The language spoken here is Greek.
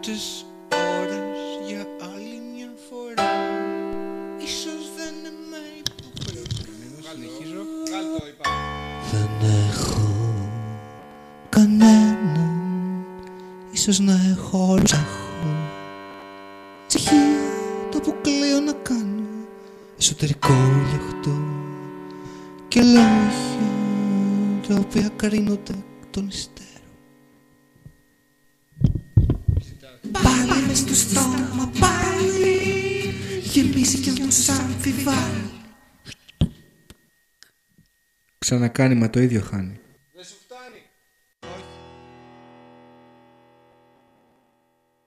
τις ώρες για άλλη μια φορά. Ίσως δεν είμαι υποχρεωμένος Συνεχίζω Δεν έχω κανέναν. Ίσως να έχω όλους. Έχω Ψυχία το αποκλείω να κάνω. Εσωτερικό λεχτό Και λόγια τα οποία κρίνονται εκ των υστέρων Πάλι μες στο στόμα πάλι. Γεμίσει κι όμως αμφιβάλλει Ξανακάνει μα το ίδιο χάνει